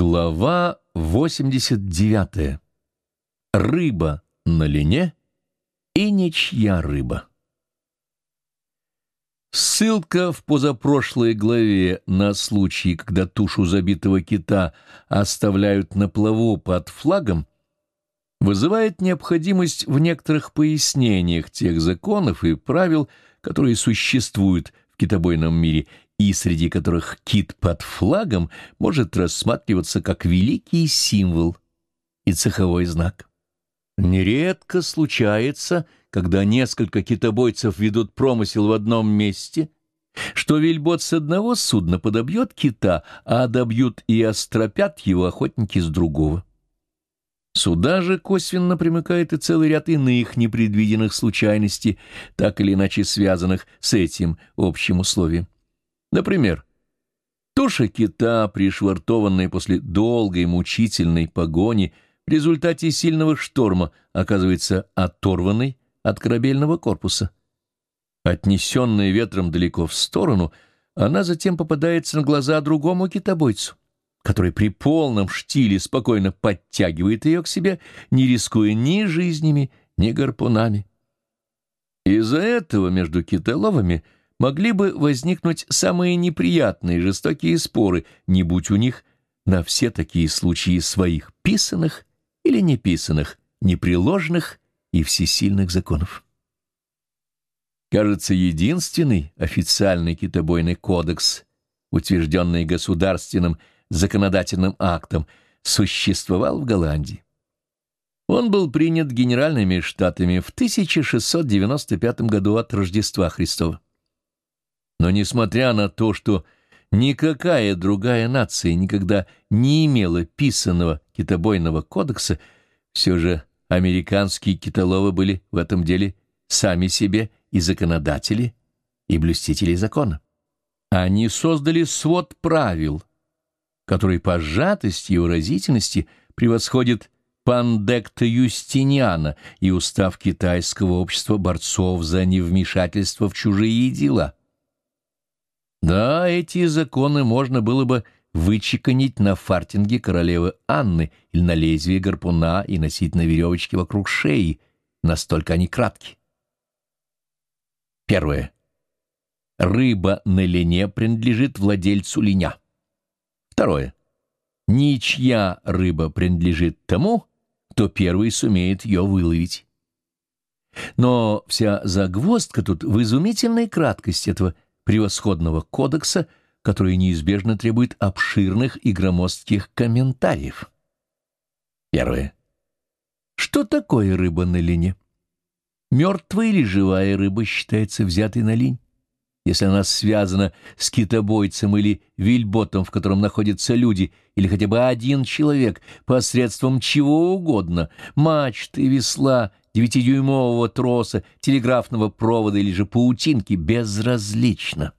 Глава 89. Рыба на лине и ничья рыба. Ссылка в позапрошлой главе на случай, когда тушу забитого кита оставляют на плаву под флагом, вызывает необходимость в некоторых пояснениях тех законов и правил, которые существуют в китобойном мире и среди которых кит под флагом может рассматриваться как великий символ и цеховой знак. Нередко случается, когда несколько китобойцев ведут промысел в одном месте, что вельбот с одного судна подобьет кита, а добьют и остропят его охотники с другого. Сюда же косвенно примыкает и целый ряд иных непредвиденных случайностей, так или иначе связанных с этим общим условием. Например, туша кита, пришвартованная после долгой мучительной погони, в результате сильного шторма оказывается оторванной от корабельного корпуса. Отнесенная ветром далеко в сторону, она затем попадается на глаза другому китобойцу, который при полном штиле спокойно подтягивает ее к себе, не рискуя ни жизнями, ни гарпунами. Из-за этого между китоловами – могли бы возникнуть самые неприятные жестокие споры, не будь у них на все такие случаи своих писанных или неписанных, непреложных и всесильных законов. Кажется, единственный официальный китобойный кодекс, утвержденный государственным законодательным актом, существовал в Голландии. Он был принят Генеральными Штатами в 1695 году от Рождества Христова. Но несмотря на то, что никакая другая нация никогда не имела писанного китобойного кодекса, все же американские китоловы были в этом деле сами себе и законодатели, и блюстители закона. Они создали свод правил, который по сжатости и выразительности превосходит пандекта Юстиниана и устав китайского общества борцов за невмешательство в чужие дела. Да, эти законы можно было бы вычеканить на фартинге королевы Анны или на лезвие гарпуна и носить на веревочке вокруг шеи, настолько они кратки. Первое. Рыба на лине принадлежит владельцу линя. Второе. Ничья рыба принадлежит тому, кто первый сумеет ее выловить. Но вся загвоздка тут в изумительной краткости этого превосходного кодекса, который неизбежно требует обширных и громоздких комментариев. Первое. Что такое рыба на лине? Мертвая или живая рыба считается взятой на линь? Если она связана с китобойцем или вильботом, в котором находятся люди, или хотя бы один человек, посредством чего угодно, мачты, весла, девятидюймового троса, телеграфного провода или же паутинки, безразлично.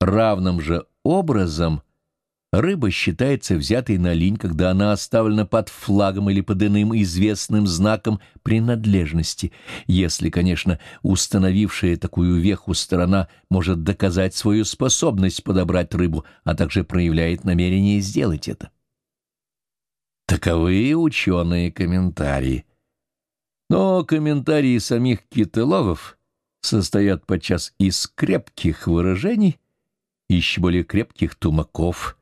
Равным же образом рыба считается взятой на линь, когда она оставлена под флагом или под иным известным знаком принадлежности, если, конечно, установившая такую веху сторона может доказать свою способность подобрать рыбу, а также проявляет намерение сделать это. Таковы ученые комментарии. Но комментарии самих китоловов состоят подчас из крепких выражений, еще более крепких тумаков,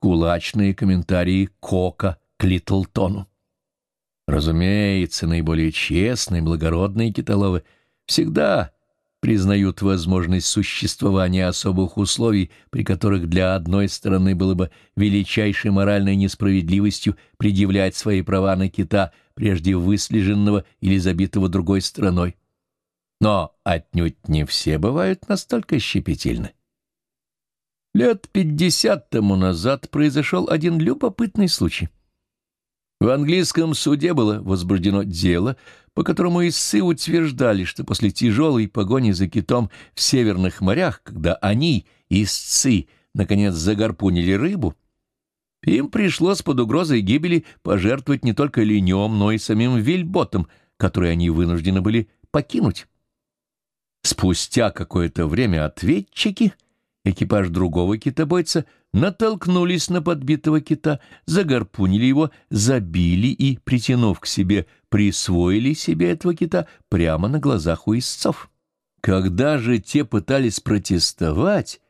кулачные комментарии Кока к Литлтону. Разумеется, наиболее честные, благородные китоловы всегда признают возможность существования особых условий, при которых для одной стороны было бы величайшей моральной несправедливостью предъявлять свои права на кита, прежде выслеженного или забитого другой стороной. Но отнюдь не все бывают настолько щепетильны. Лет пятьдесят тому назад произошел один любопытный случай. В английском суде было возбуждено дело, по которому истцы утверждали, что после тяжелой погони за китом в северных морях, когда они, истцы, наконец загорпунили рыбу, им пришлось под угрозой гибели пожертвовать не только линем, но и самим вельботом, который они вынуждены были покинуть. Спустя какое-то время ответчики экипаж другого китобойца натолкнулись на подбитого кита, загарпунили его, забили и, притянув к себе, присвоили себе этого кита прямо на глазах у истцов. Когда же те пытались протестовать,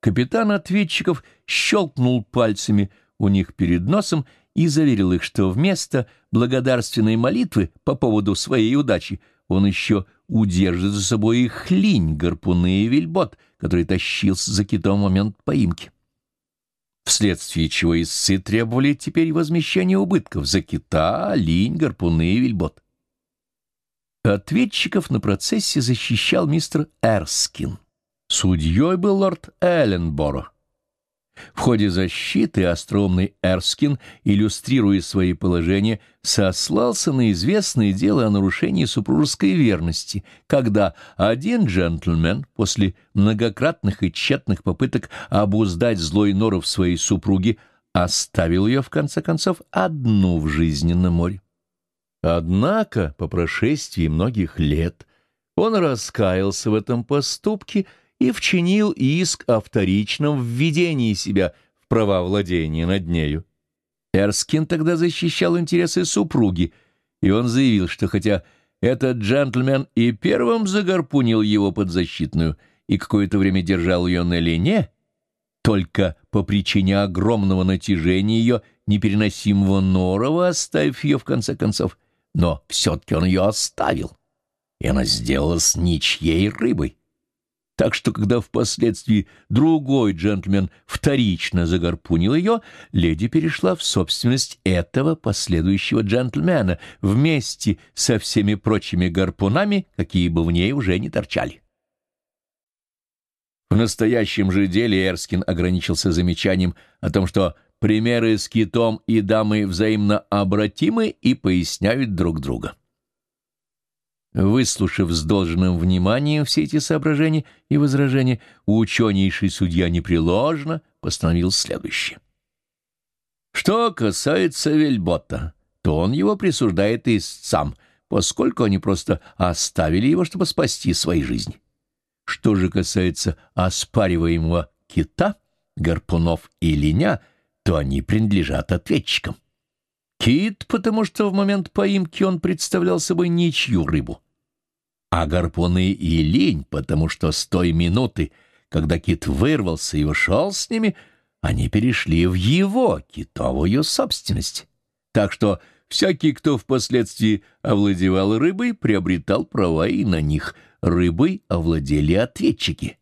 капитан ответчиков щелкнул пальцами у них перед носом и заверил их, что вместо благодарственной молитвы по поводу своей удачи он еще удержит за собой их линь, гарпуны и вельбот, который тащился за китом в момент поимки. Вследствие чего истцы требовали теперь возмещения убытков за кита, линь, гарпуны и вельбот. Ответчиков на процессе защищал мистер Эрскин. Судьей был лорд Элленборо. В ходе защиты остроумный Эрскин, иллюстрируя свои положения, сослался на известное дело о нарушении супружеской верности, когда один джентльмен после многократных и тщетных попыток обуздать злой норов своей супруги оставил ее, в конце концов, одну в жизненном море. Однако, по прошествии многих лет, он раскаялся в этом поступке и вчинил иск о вторичном введении себя в права владения над нею. Эрскин тогда защищал интересы супруги, и он заявил, что хотя этот джентльмен и первым загорпунил его подзащитную и какое-то время держал ее на лине, только по причине огромного натяжения ее непереносимого норова, оставив ее в конце концов, но все-таки он ее оставил, и она сделалась ничьей рыбой так что когда впоследствии другой джентльмен вторично загорпунил ее, леди перешла в собственность этого последующего джентльмена вместе со всеми прочими гарпунами, какие бы в ней уже не торчали. В настоящем же деле Эрскин ограничился замечанием о том, что примеры с китом и дамой взаимно обратимы и поясняют друг друга. Выслушав с должным вниманием все эти соображения и возражения, ученейший судья непреложно постановил следующее. Что касается Вельбота, то он его присуждает истцам, поскольку они просто оставили его, чтобы спасти свои жизни. Что же касается оспариваемого кита, гарпунов и линя, то они принадлежат ответчикам. Кит, потому что в момент поимки он представлял собой ничью рыбу. А гарпуны и лень, потому что с той минуты, когда кит вырвался и ушел с ними, они перешли в его китовую собственность. Так что всякий, кто впоследствии овладевал рыбой, приобретал права и на них. Рыбой овладели ответчики.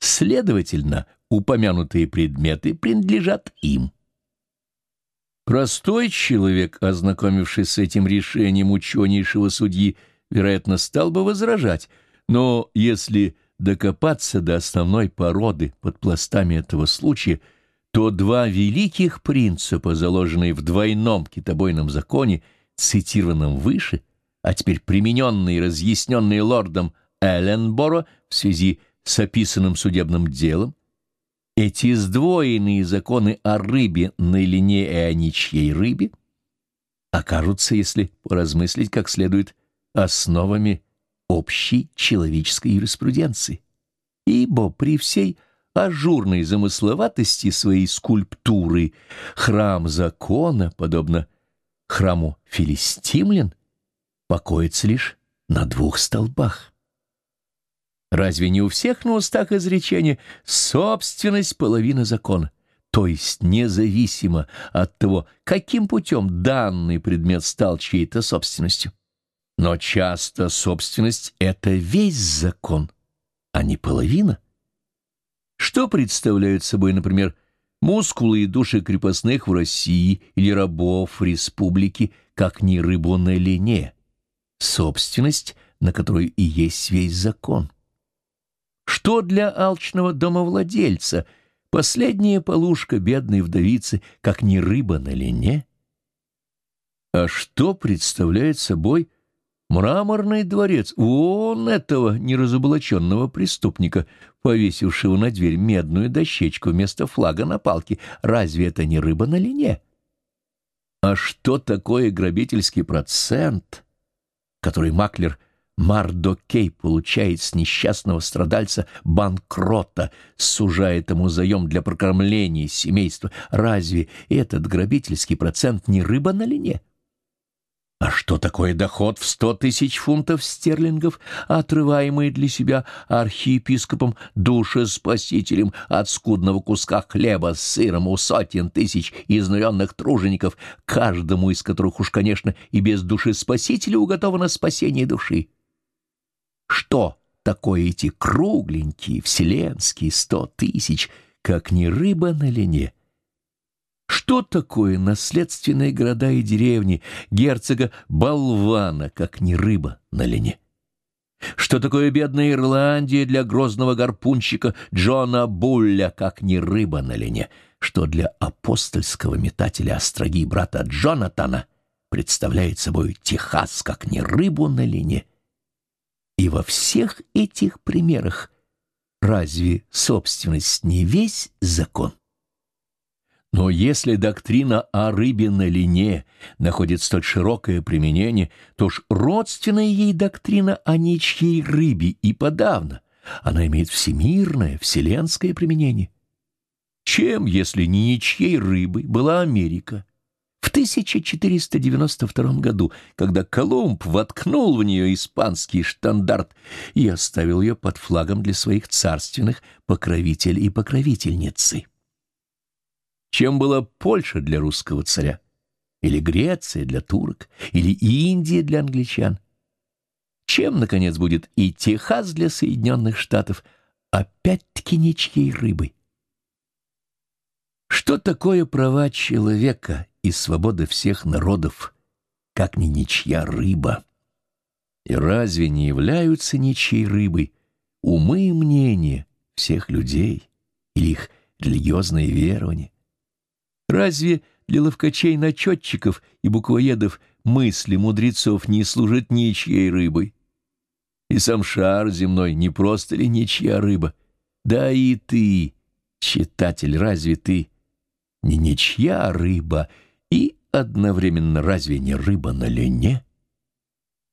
Следовательно, упомянутые предметы принадлежат им. Простой человек, ознакомившись с этим решением ученейшего судьи, вероятно, стал бы возражать, но если докопаться до основной породы под пластами этого случая, то два великих принципа, заложенные в двойном китобойном законе, цитированном выше, а теперь примененные и разъясненные лордом Элленборо в связи с описанным судебным делом, эти сдвоенные законы о рыбе на лине и о ничьей рыбе окажутся, если поразмыслить как следует, основами общей человеческой юриспруденции. Ибо при всей ажурной замысловатости своей скульптуры храм закона, подобно храму филистимлян, покоится лишь на двух столбах. Разве не у всех на устах изречение «собственность половина закона», то есть независимо от того, каким путем данный предмет стал чьей-то собственностью? Но часто собственность — это весь закон, а не половина. Что представляют собой, например, мускулы и души крепостных в России или рабов в республике, как не рыбу на лине? Собственность, на которую и есть весь закон. Что для алчного домовладельца последняя полушка бедной вдовицы, как не рыба на лине? А что представляет собой мраморный дворец вон этого неразоблаченного преступника, повесившего на дверь медную дощечку вместо флага на палке? Разве это не рыба на лине? А что такое грабительский процент, который Маклер Мардокей получает с несчастного страдальца банкрота, сужая ему заем для прокормления семейства, разве этот грабительский процент не рыба на лине? А что такое доход в сто тысяч фунтов стерлингов, отрываемый для себя архиепископом душеспасителем от скудного куска хлеба с сыром у сотен тысяч изнуренных тружеников, каждому из которых уж, конечно, и без душеспасителя уготовано спасение души? Что такое эти кругленькие вселенские сто тысяч, как не рыба на лине? Что такое наследственные города и деревни герцога Болвана, как не рыба на лине? Что такое бедная Ирландия для грозного гарпунщика Джона Булля, как не рыба на лине? Что для апостольского метателя остроги брата Джонатана представляет собой Техас, как не рыбу на лине? И во всех этих примерах разве собственность не весь закон? Но если доктрина о рыбе на лине находит столь широкое применение, то ж родственная ей доктрина о ничьей рыбе и подавно. Она имеет всемирное, вселенское применение. Чем, если не ничьей рыбой, была Америка? В 1492 году, когда Колумб воткнул в нее испанский штандарт и оставил ее под флагом для своих царственных покровителей и покровительницы. Чем была Польша для русского царя? Или Греция для турок? Или Индия для англичан? Чем, наконец, будет и Техас для Соединенных Штатов? Опять-таки ничьей рыбой. Что такое права человека и свобода всех народов, как ни ничья рыба? И разве не являются ничьей рыбой умы и мнения всех людей или их религиозные верования? Разве для ловкачей-начетчиков и буквоедов мысли мудрецов не служат ничьей рыбой? И сам шар земной не просто ли ничья рыба? Да и ты, читатель, разве ты не ничья рыба и одновременно разве не рыба на лене?